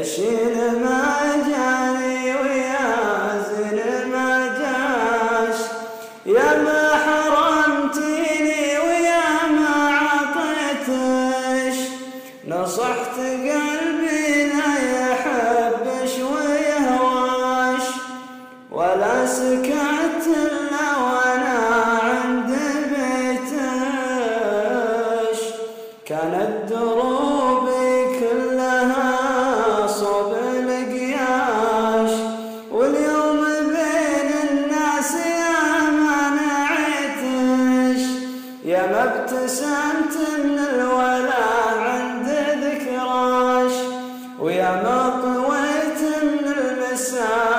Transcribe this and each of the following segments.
اشيل ما جاني ويا ويازن ما جاش. يا ما حرمتني ويا ما عطيتش. نصحت قلبي لا يحبش ويهواش. ولا سكت إلا وأنا عند بيتش. كانت دروبي ويا ما طويت من المسافة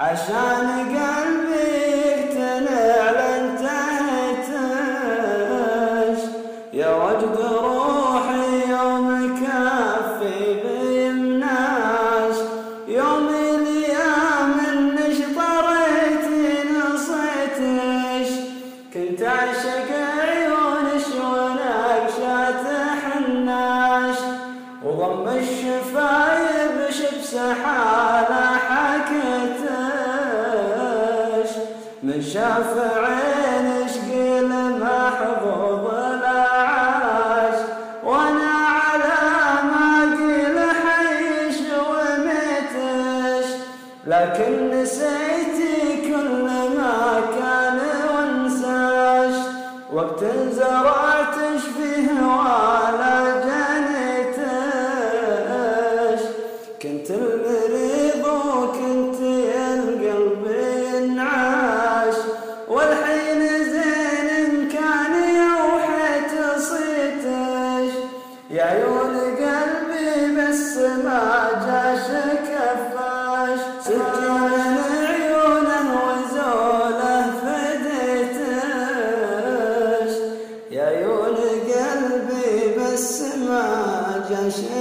عشان من شاف عينش قيل محظوظ لا عاش وأنا على ما قيل حيش وميتش لكن نسيتي كل ما كان وانساش وقت زرعتش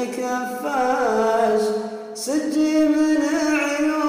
كفاش سجي من عيون